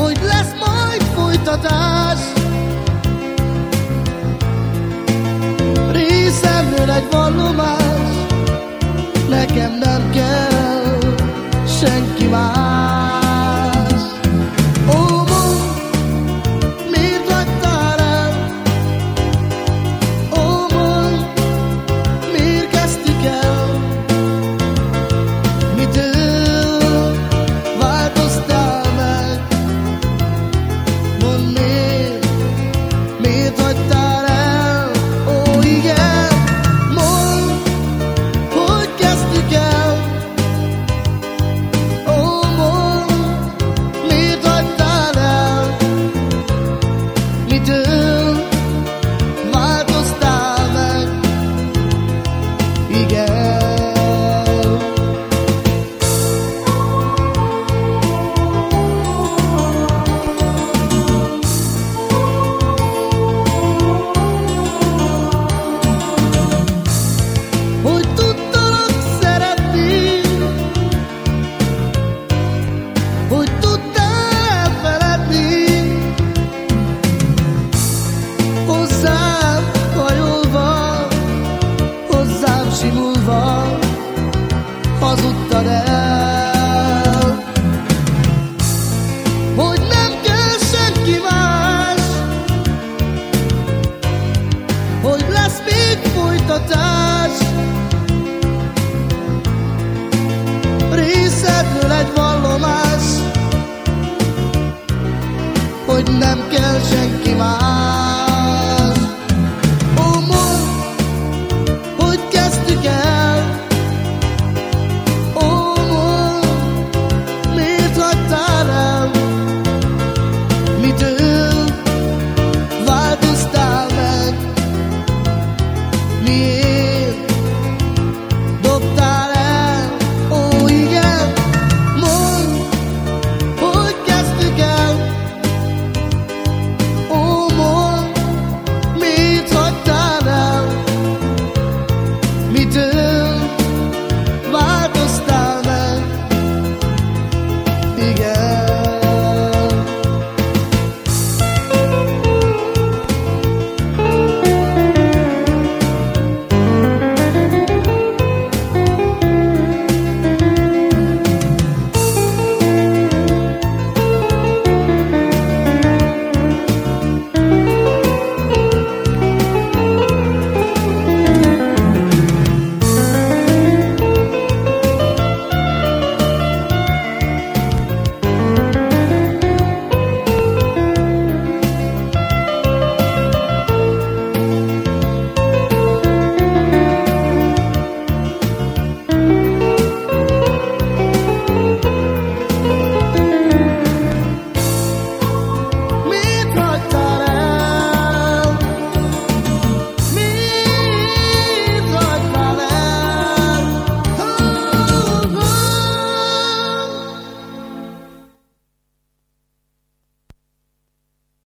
hogy lesz majd folytatás. Részemről egy vallomás, me do folytatás Részedről need